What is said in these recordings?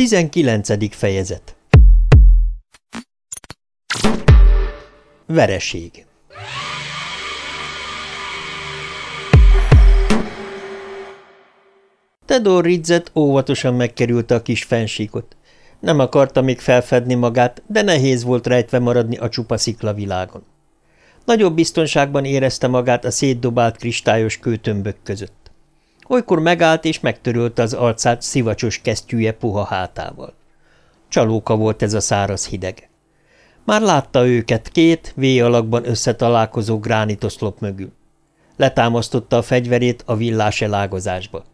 19. fejezet Vereség Tedor Ridzet óvatosan megkerülte a kis fensíkot. Nem akarta még felfedni magát, de nehéz volt rejtve maradni a csupa világon. Nagyobb biztonságban érezte magát a szétdobált kristályos kőtömbök között. Olykor megállt és megtörölte az arcát szivacsos kesztyűje puha hátával. Csalóka volt ez a száraz hideg. Már látta őket két V alakban összetalálkozó gránitoszlop mögül. Letámasztotta a fegyverét a villás elágazásba.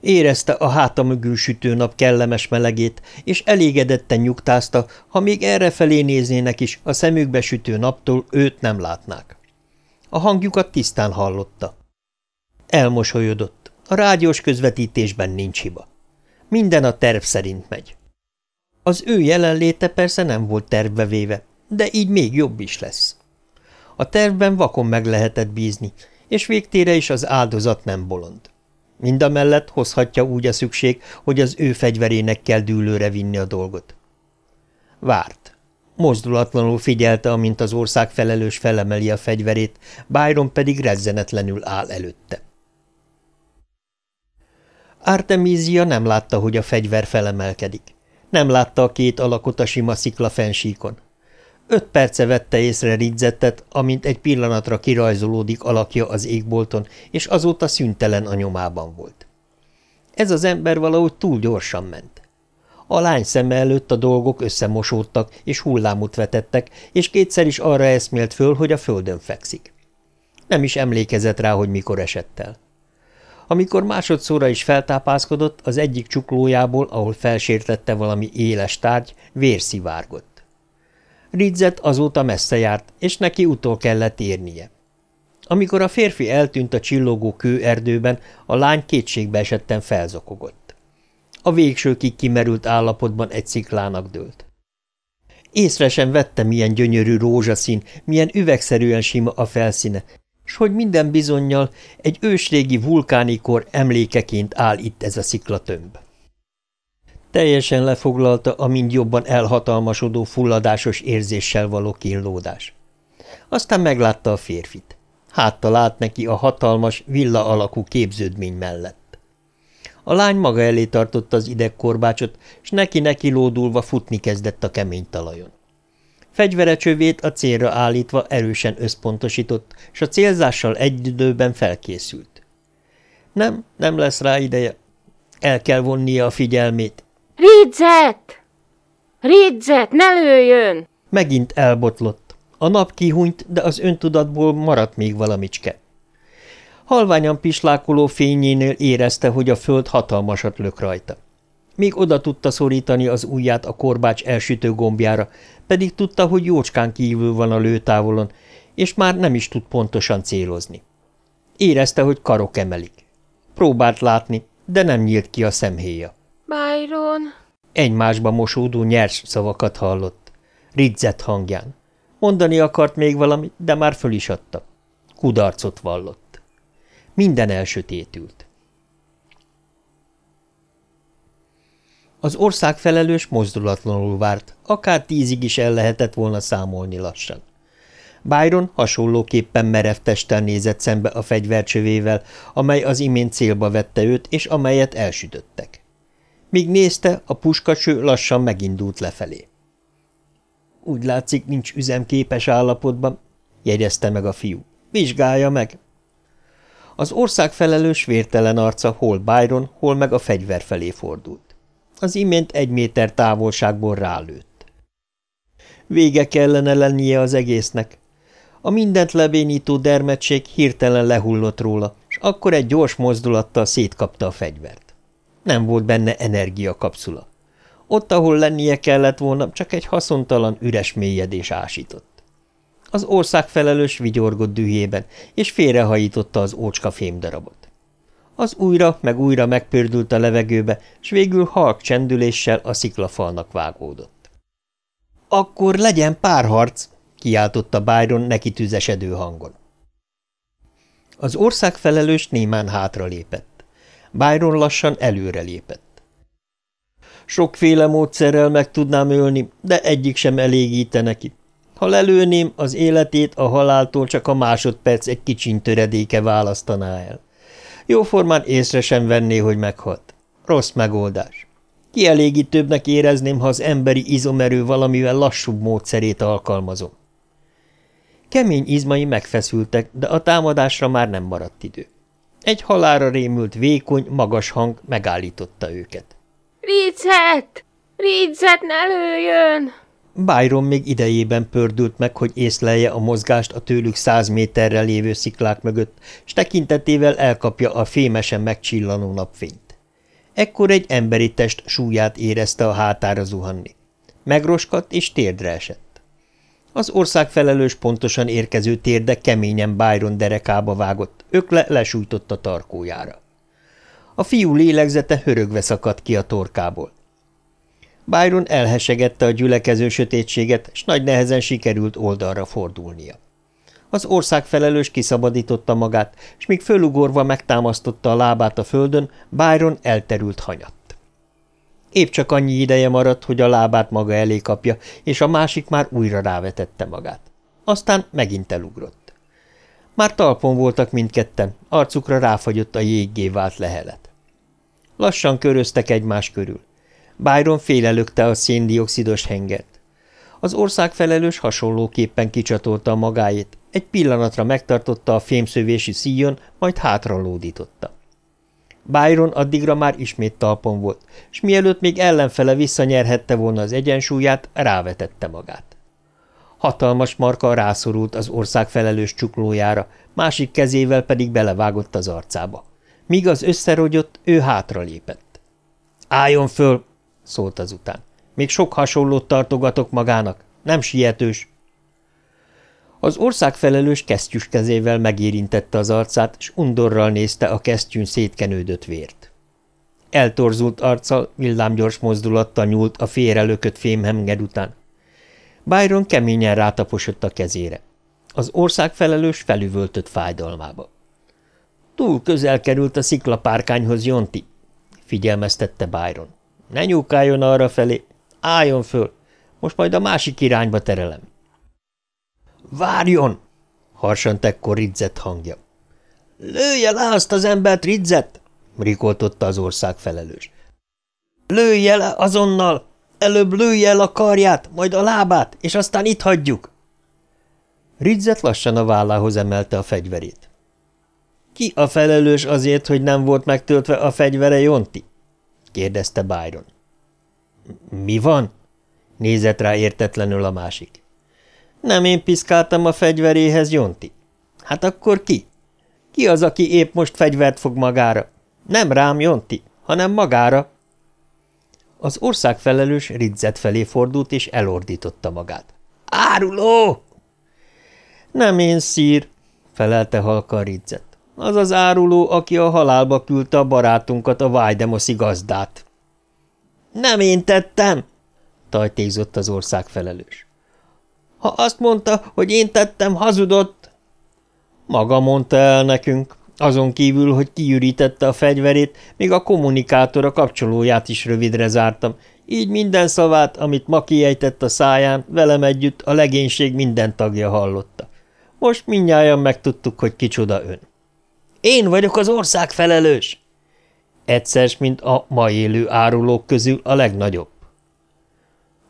Érezte a háta mögül sütő nap kellemes melegét, és elégedetten nyugtázta, ha még erre felé néznének is, a szemükbe sütő naptól őt nem látnák. A hangjukat tisztán hallotta. Elmosolyodott. A rádiós közvetítésben nincs hiba. Minden a terv szerint megy. Az ő jelenléte persze nem volt tervbe véve, de így még jobb is lesz. A tervben vakon meg lehetett bízni, és végtére is az áldozat nem bolond. Mindamellett hozhatja úgy a szükség, hogy az ő fegyverének kell dűlőre vinni a dolgot. Várt. Mozdulatlanul figyelte, amint az ország felelős felemeli a fegyverét, Byron pedig rezzenetlenül áll előtte. Artemisia nem látta, hogy a fegyver felemelkedik. Nem látta a két alakot a sima szikla fensíkon. Öt perce vette észre Ridzettet, amint egy pillanatra kirajzolódik alakja az égbolton, és azóta szüntelen a nyomában volt. Ez az ember valahogy túl gyorsan ment. A lány szeme előtt a dolgok összemosódtak, és hullámot vetettek, és kétszer is arra eszmélt föl, hogy a földön fekszik. Nem is emlékezett rá, hogy mikor esett el. Amikor másodszorra is feltápászkodott, az egyik csuklójából, ahol felsértette valami éles tárgy, vér szivárgott. Ridzet azóta messze járt, és neki utol kellett érnie. Amikor a férfi eltűnt a csillogó kőerdőben, a lány kétségbe esetten felzokogott. A végsőkig kimerült állapotban egy sziklának dőlt. Észre sem vette, milyen gyönyörű rózsaszín, milyen üvegszerűen sima a felszíne, s hogy minden bizonyal egy ősrégi vulkánikor emlékeként áll itt ez a sziklatömb. Teljesen lefoglalta a mind jobban elhatalmasodó fulladásos érzéssel való kínlódás. Aztán meglátta a férfit. Háttal állt neki a hatalmas, villa alakú képződmény mellett. A lány maga elé tartotta az idegkorbácsot, s neki-neki lódulva futni kezdett a kemény talajon. Fegyvere csövét a célra állítva erősen összpontosított, és a célzással egy időben felkészült. Nem, nem lesz rá ideje. El kell vonnia a figyelmét, Ridzet! Ridzet, ne lőjön! Megint elbotlott. A nap kihunyt, de az öntudatból maradt még valamicske. Halványan pislákoló fényénél érezte, hogy a föld hatalmasat lök rajta. Még oda tudta szorítani az ujját a korbács elsütő gombjára, pedig tudta, hogy jócskán kívül van a lőtávolon, és már nem is tud pontosan célozni. Érezte, hogy karok emelik. Próbált látni, de nem nyílt ki a szemhéja. Byron? Egymásba mosódó nyers szavakat hallott. Ridzett hangján. Mondani akart még valamit, de már föl is adta. Kudarcot vallott. Minden elsötétült. Az ország felelős mozdulatlanul várt, akár tízig is el lehetett volna számolni lassan. Byron hasonlóképpen merev testtel nézett szembe a fegyvercsövével, amely az imént célba vette őt, és amelyet elsütöttek. Míg nézte, a puskacső lassan megindult lefelé. Úgy látszik, nincs üzemképes állapotban, jegyezte meg a fiú. Vizsgálja meg! Az ország felelős vértelen arca hol Byron, hol meg a fegyver felé fordult. Az imént egy méter távolságból rálőtt. Vége kellene lennie az egésznek. A mindent lebénító dermedség hirtelen lehullott róla, és akkor egy gyors mozdulattal szétkapta a fegyvert. Nem volt benne energiakapszula. Ott, ahol lennie kellett volna, csak egy haszontalan, üres mélyedés ásított. Az ország felelős vigyorgott dühében, és félrehajította az ócska fémdarabot. Az újra meg újra megpördült a levegőbe, s végül halk csendüléssel a sziklafalnak vágódott. – Akkor legyen párharc! – kiáltotta Byron neki tüzesedő hangon. Az ország felelős némán hátra lépett. Byron lassan előre lépett. Sokféle módszerrel meg tudnám ölni, de egyik sem elégíte neki. Ha lelőném, az életét a haláltól csak a másodperc egy kicsiny töredéke választaná el. Jóformán észre sem venné, hogy meghalt. Rossz megoldás. Kielégítőbbnek érezném, ha az emberi izomerő valamivel lassúbb módszerét alkalmazom. Kemény izmai megfeszültek, de a támadásra már nem maradt idő. Egy halára rémült vékony, magas hang megállította őket. – Rizet! Rizet, ne lőjön! Byron még idejében pördült meg, hogy észlelje a mozgást a tőlük száz méterrel lévő sziklák mögött, s tekintetével elkapja a fémesen megcsillanó napfényt. Ekkor egy emberi test súlyát érezte a hátára zuhanni. Megroskadt és térdre esett. Az ország felelős pontosan érkező térde keményen Byron derekába vágott, ökle lesújtott a tarkójára. A fiú lélegzete hörögve szakadt ki a torkából. Byron elhesegette a gyülekező sötétséget, s nagy nehezen sikerült oldalra fordulnia. Az ország felelős kiszabadította magát, és míg fölugorva megtámasztotta a lábát a földön, Byron elterült hanyatt. Épp csak annyi ideje maradt, hogy a lábát maga elé kapja, és a másik már újra rávetette magát. Aztán megint elugrott. Már talpon voltak mindketten, arcukra ráfagyott a jéggé vált lehelet. Lassan köröztek egymás körül. Byron félelökte a széndiokszidos hengert. Az ország felelős hasonlóképpen kicsatolta a magáét, egy pillanatra megtartotta a fémszövési szíjon, majd hátra lódította. Byron addigra már ismét talpon volt, és mielőtt még ellenfele visszanyerhette volna az egyensúlyát, rávetette magát. Hatalmas marka rászorult az ország felelős csuklójára, másik kezével pedig belevágott az arcába. Míg az összerogyott, ő hátra lépett. – Álljon föl! Szólt azután. Még sok hasonlót tartogatok magának, nem sietős. Az ország felelős kesztyűs kezével megérintette az arcát, és undorral nézte a kesztyűn szétkenődött vért. Eltorzult arccal, villámgyors mozdulattal nyúlt a félrelökött fémhemger után. Byron keményen rátaposott a kezére. Az ország felelős felüvöltött fájdalmába. Túl közel került a sziklapárkányhoz, Jonti, figyelmeztette Byron. Ne nyúkáljon arra felé, álljon föl, most majd a másik irányba terelem. Várjon! harsant ekkor Ridzett hangja. Lője le azt az embert, Ridzett! rikoltotta az ország felelős. Lője le azonnal! Előbb lője el a karját, majd a lábát, és aztán itt hagyjuk! Ridzett lassan a vállához emelte a fegyverét. Ki a felelős azért, hogy nem volt megtöltve a fegyvere, Jonti? Kérdezte Byron. Mi van? nézett rá értetlenül a másik. Nem én piszkáltam a fegyveréhez, Jonti. Hát akkor ki? Ki az, aki épp most fegyvert fog magára? Nem rám, Jonti, hanem magára. Az ország felelős Ridzet felé fordult, és elordította magát. Áruló! Nem én, szír, felelte halka Ridzet. Az az áruló, aki a halálba küldte a barátunkat, a Vájdemoszi gazdát. Nem én tettem, tajtézott az ország felelős. Ha azt mondta, hogy én tettem, hazudott. Maga mondta el nekünk, azon kívül, hogy kiürítette a fegyverét, még a kommunikátor a kapcsolóját is rövidre zártam, így minden szavát, amit ma kiejtett a száján, velem együtt a legénység minden tagja hallotta. Most mindnyájan megtudtuk, hogy kicsoda ön. Én vagyok az ország felelős! Egyszer, mint a ma élő árulók közül a legnagyobb.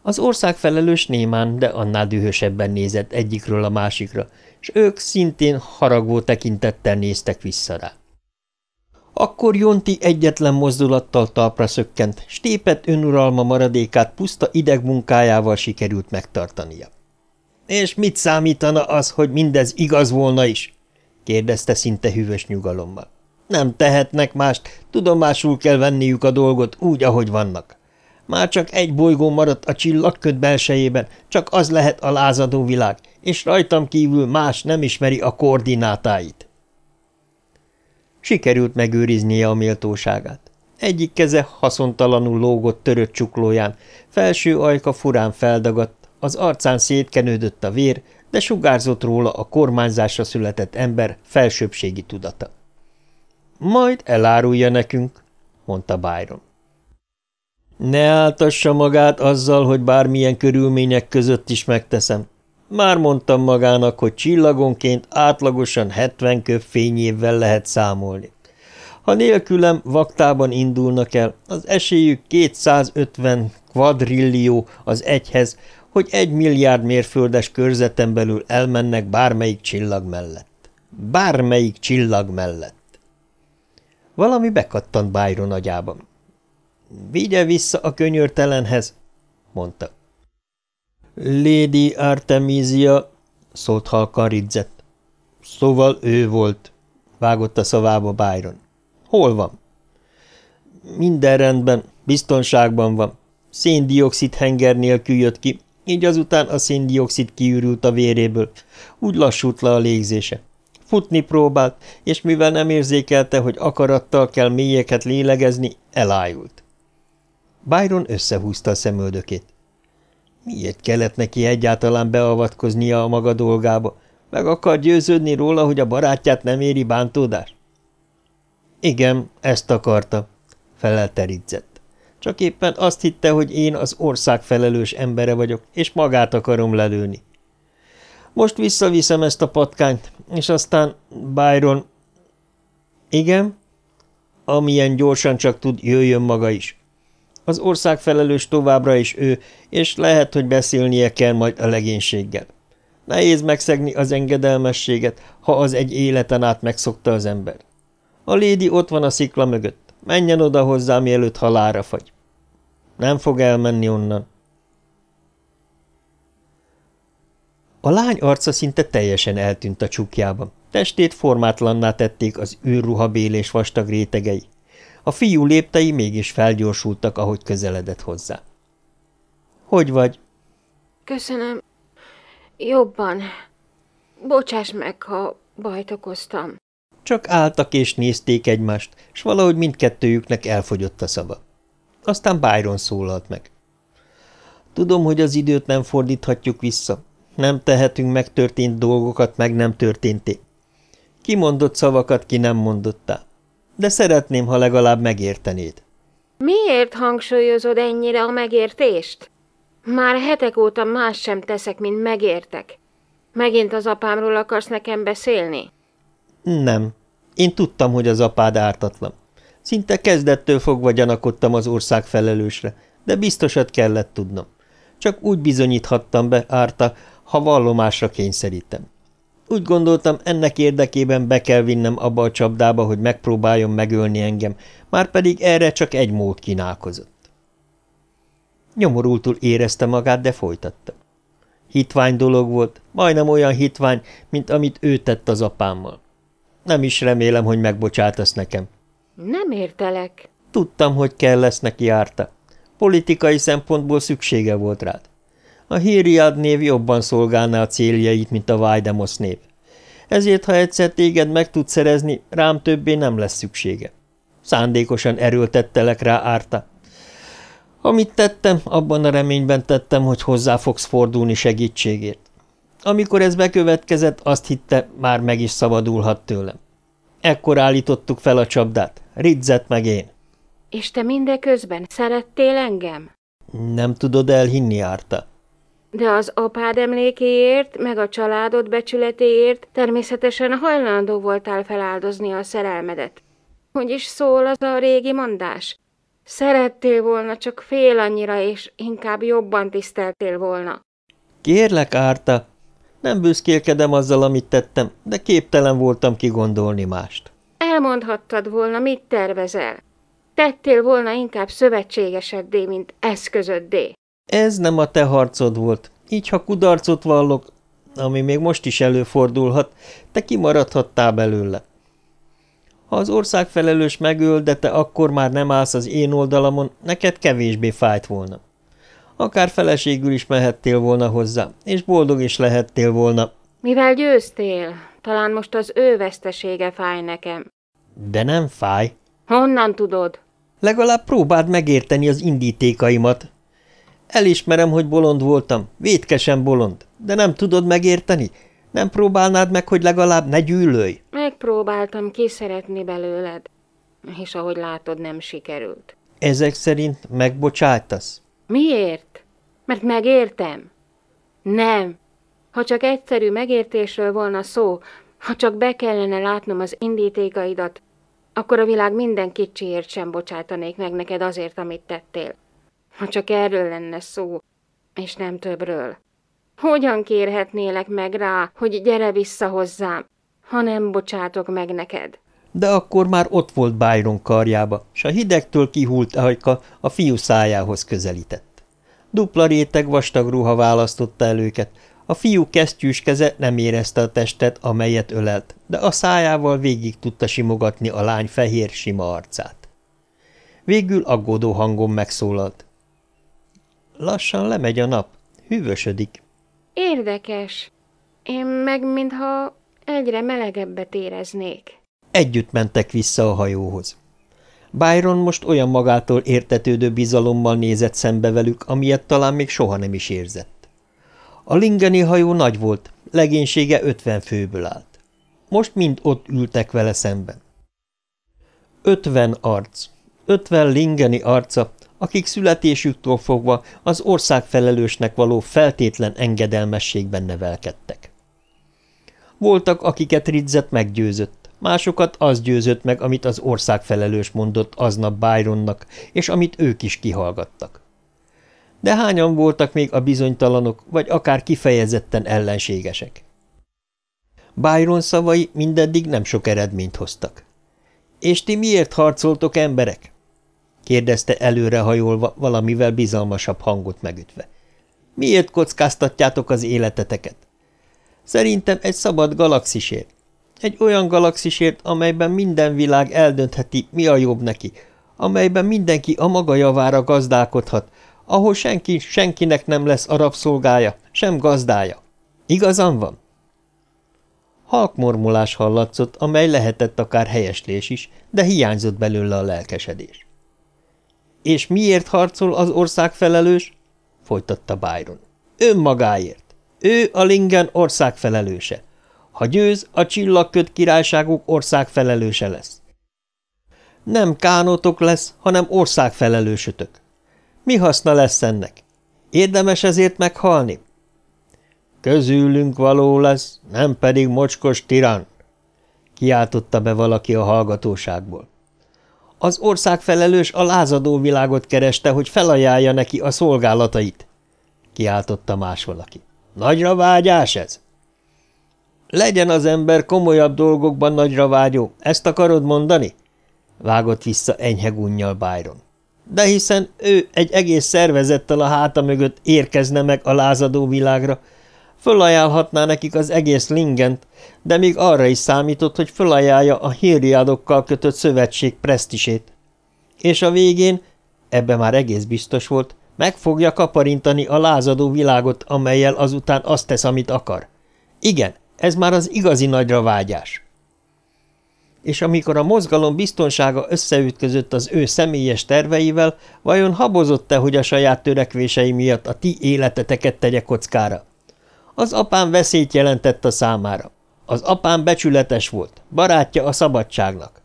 Az ország felelős némán, de annál dühösebben nézett egyikről a másikra, és ők szintén haragvó tekintettel néztek vissza rá. Akkor Jonti egyetlen mozdulattal talpra szökkent, stépet önuralma maradékát puszta idegmunkájával sikerült megtartania. – És mit számítana az, hogy mindez igaz volna is? Kérdezte szinte hűvös nyugalommal. Nem tehetnek mást, tudomásul kell venniük a dolgot úgy, ahogy vannak. Már csak egy bolygó maradt a csillagköd belsejében, csak az lehet a lázadó világ, és rajtam kívül más nem ismeri a koordinátáit. Sikerült megőriznie a méltóságát. Egyik keze haszontalanul lógott törött csuklóján, felső ajka furán feldagadt, az arcán szétkenődött a vér, de sugárzott róla a kormányzásra született ember felsőbbségi tudata. Majd elárulja nekünk, mondta Byron. Ne áltassa magát azzal, hogy bármilyen körülmények között is megteszem. Már mondtam magának, hogy csillagonként átlagosan 70 köv fényévvel lehet számolni. Ha nélkülem vaktában indulnak el, az esélyük 250 kvadrillió az egyhez, hogy egy milliárd mérföldes körzeten belül elmennek bármelyik csillag mellett. Bármelyik csillag mellett. Valami bekattant Byron agyában. Vigye vissza a könyörtelenhez, mondta. Lady Artemisia, szólt halkan Ridzett. Szóval ő volt, vágott a szavába Byron. Hol van? Minden rendben, biztonságban van. Széndiokszid henger nélkül jött ki, így azután a széndiokszid kiürült a véréből. Úgy lassult le a légzése. Futni próbált, és mivel nem érzékelte, hogy akarattal kell mélyeket lélegezni, elájult. Byron összehúzta a szemöldökét. Miért kellett neki egyáltalán beavatkoznia a maga dolgába? Meg akar győződni róla, hogy a barátját nem éri bántódás? Igen, ezt akarta, felelte Ridzett. Csak éppen azt hitte, hogy én az ország felelős embere vagyok, és magát akarom lelőni. Most visszaviszem ezt a patkányt, és aztán Byron... Igen? Amilyen gyorsan csak tud, jöjjön maga is. Az ország felelős továbbra is ő, és lehet, hogy beszélnie kell majd a legénységgel. Nehéz megszegni az engedelmességet, ha az egy életen át megszokta az ember. A lédi ott van a szikla mögött. Menjen oda hozzá, mielőtt halára fagy. Nem fog elmenni onnan. A lány arca szinte teljesen eltűnt a csukjában. Testét formátlanná tették az űrruhabélés vastag rétegei. A fiú léptei mégis felgyorsultak, ahogy közeledett hozzá. – Hogy vagy? – Köszönöm. Jobban. Bocsáss meg, ha bajt okoztam. Csak álltak és nézték egymást, s valahogy mindkettőjüknek elfogyott a szava. Aztán Byron szólalt meg. Tudom, hogy az időt nem fordíthatjuk vissza. Nem tehetünk megtörtént dolgokat, meg nem történté. Ki mondott szavakat, ki nem mondottál. De szeretném, ha legalább megértenéd. Miért hangsúlyozod ennyire a megértést? Már hetek óta más sem teszek, mint megértek. Megint az apámról akarsz nekem beszélni? Nem. Én tudtam, hogy az apád ártatlan. Szinte kezdettől fogva gyanakodtam az ország felelősre, de biztosat kellett tudnom. Csak úgy bizonyíthattam be, Árta, ha vallomásra kényszerítem. Úgy gondoltam, ennek érdekében be kell vinnem abba a csapdába, hogy megpróbáljon megölni engem, már pedig erre csak egy mód kínálkozott. Nyomorultul érezte magát, de folytatta. Hitvány dolog volt, majdnem olyan hitvány, mint amit ő tett az apámmal. Nem is remélem, hogy megbocsátasz nekem. Nem értelek. Tudtam, hogy kell lesz neki járta. Politikai szempontból szüksége volt rád. A Híriad név jobban szolgálná a céljait, mint a Vajdemos név. Ezért, ha egyszer téged meg tud szerezni, rám többé nem lesz szüksége. Szándékosan erőltettelek rá árta. Amit tettem, abban a reményben tettem, hogy hozzá fogsz fordulni segítségért. Amikor ez bekövetkezett, azt hitte, már meg is szabadulhat tőlem. Ekkor állítottuk fel a csapdát, Ridzet meg én. És te mindeközben szerettél engem? Nem tudod elhinni, Árta. De az apád emlékéért, meg a családod becsületéért természetesen hajlandó voltál feláldozni a szerelmedet. Hogy is szól az a régi mondás? Szerettél volna csak fél annyira, és inkább jobban tiszteltél volna. Kérlek, Árta, nem büszkélkedem azzal, amit tettem, de képtelen voltam kigondolni mást. Elmondhattad volna, mit tervezel. Tettél volna inkább szövetségeseddé, mint eszközöddé. Ez nem a te harcod volt, így ha kudarcot vallok, ami még most is előfordulhat, te kimaradhattál belőle. Ha az ország felelős megöl, de te akkor már nem állsz az én oldalamon, neked kevésbé fájt volna. Akár feleségül is mehettél volna hozzá, és boldog is lehettél volna. Mivel győztél, talán most az ő vesztesége fáj nekem. De nem fáj. Honnan tudod? Legalább próbáld megérteni az indítékaimat. Elismerem, hogy bolond voltam, vétkesen bolond, de nem tudod megérteni? Nem próbálnád meg, hogy legalább ne gyűlölj? Megpróbáltam kiszeretni belőled, és ahogy látod, nem sikerült. Ezek szerint megbocsájtasz? Miért? Mert megértem. Nem. Ha csak egyszerű megértésről volna szó, ha csak be kellene látnom az indítékaidat, akkor a világ minden kicsiért sem bocsátanék meg neked azért, amit tettél. Ha csak erről lenne szó, és nem többről. Hogyan kérhetnélek meg rá, hogy gyere vissza hozzám, ha nem bocsátok meg neked? De akkor már ott volt Byron karjába, s a hidegtől kihult ajka a fiú szájához közelített. Dupla réteg vastag ruha választotta el a fiú kesztyűs keze nem érezte a testet, amelyet ölelt, de a szájával végig tudta simogatni a lány fehér, sima arcát. Végül aggódó hangon megszólalt. Lassan lemegy a nap, hűvösödik. Érdekes. Én meg mintha egyre melegebbet éreznék. Együtt mentek vissza a hajóhoz. Byron most olyan magától értetődő bizalommal nézett szembe velük, amilyet talán még soha nem is érzett. A lingeni hajó nagy volt, legénysége ötven főből állt. Most mind ott ültek vele szemben. Ötven arc, ötven lingeni arca, akik születésüktől fogva az ország felelősnek való feltétlen engedelmességben nevelkedtek. Voltak, akiket Ridzet meggyőzött, másokat az győzött meg, amit az ország felelős mondott aznap Byronnak, és amit ők is kihallgattak. De hányan voltak még a bizonytalanok, vagy akár kifejezetten ellenségesek? Byron szavai mindeddig nem sok eredményt hoztak. – És ti miért harcoltok, emberek? kérdezte előrehajolva, valamivel bizalmasabb hangot megütve. Miért kockáztatjátok az életeteket? Szerintem egy szabad galaxisért. Egy olyan galaxisért, amelyben minden világ eldöntheti, mi a jobb neki, amelyben mindenki a maga javára gazdálkodhat, ahol senki senkinek nem lesz a rabszolgája, sem gazdája. Igazam van? Halkmormulás hallatszott, amely lehetett akár helyeslés is, de hiányzott belőle a lelkesedés. És miért harcol az ország felelős? folytatta Byron. Önmagáért. Ő a Lingen ország felelőse. Ha győz, a csillagköt királyságuk ország felelőse lesz. Nem kánotok lesz, hanem ország felelősötök. Mi haszna lesz ennek? Érdemes ezért meghalni? Közülünk való lesz, nem pedig mocskos tiran, kiáltotta be valaki a hallgatóságból. Az ország felelős a lázadó világot kereste, hogy felajánlja neki a szolgálatait, kiáltotta más valaki. Nagyra vágyás ez? Legyen az ember komolyabb dolgokban nagyra vágyó, ezt akarod mondani? Vágott vissza enyhe gunnyal Byron. De hiszen ő egy egész szervezettel a háta mögött érkezne meg a lázadó világra, Fölajánlhatná nekik az egész lingent, de még arra is számított, hogy fölajánlja a hírriadokkal kötött szövetség presztisét. És a végén, ebbe már egész biztos volt, meg fogja kaparintani a lázadó világot, amelyel azután azt tesz, amit akar. Igen, ez már az igazi nagyra vágyás. És amikor a mozgalom biztonsága összeütközött az ő személyes terveivel, vajon habozott-e, hogy a saját törekvései miatt a ti életeteket tegye kockára? Az apám veszélyt jelentett a számára. Az apám becsületes volt, barátja a szabadságnak.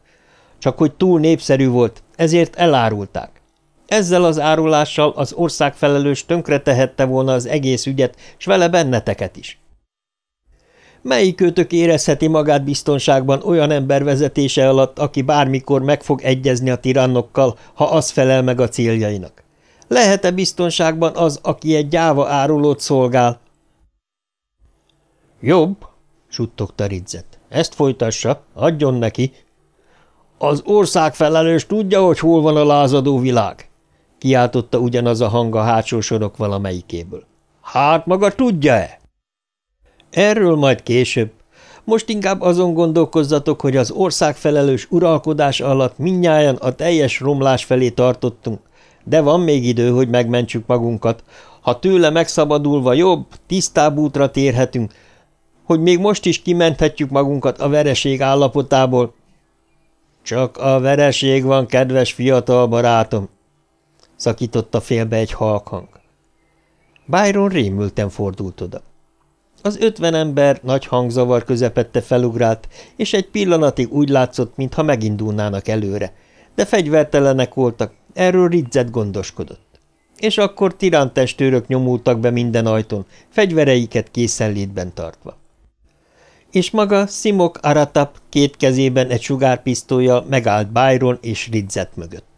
Csak hogy túl népszerű volt, ezért elárulták. Ezzel az árulással az ország felelős tönkretehette volna az egész ügyet, s vele benneteket is. Melyikőtök érezheti magát biztonságban olyan ember vezetése alatt, aki bármikor meg fog egyezni a tirannokkal, ha az felel meg a céljainak? Lehet-e biztonságban az, aki egy gyáva árulót szolgál, Jobb, suttogta Ridzet. Ezt folytassa, adjon neki. Az ország felelős tudja, hogy hol van a lázadó világ, kiáltotta ugyanaz a hang a hátsó sorok valamelyikéből. Hát maga tudja-e? Erről majd később. Most inkább azon gondolkozzatok, hogy az ország felelős uralkodás alatt minnyáján a teljes romlás felé tartottunk, de van még idő, hogy megmentsük magunkat. Ha tőle megszabadulva jobb, tisztább útra térhetünk, hogy még most is kimenthetjük magunkat a vereség állapotából. Csak a vereség van, kedves fiatal barátom, szakította félbe egy halkhang. Byron rémülten fordult oda. Az ötven ember nagy hangzavar közepette felugrált, és egy pillanatig úgy látszott, mintha megindulnának előre, de fegyvertelenek voltak, Erről Ridzet gondoskodott. És akkor tirántestőrök nyomultak be minden ajtón, fegyvereiket készenlétben tartva. És maga Simok Aratap két kezében egy sugárpisztolya megállt Byron és Ridzet mögött.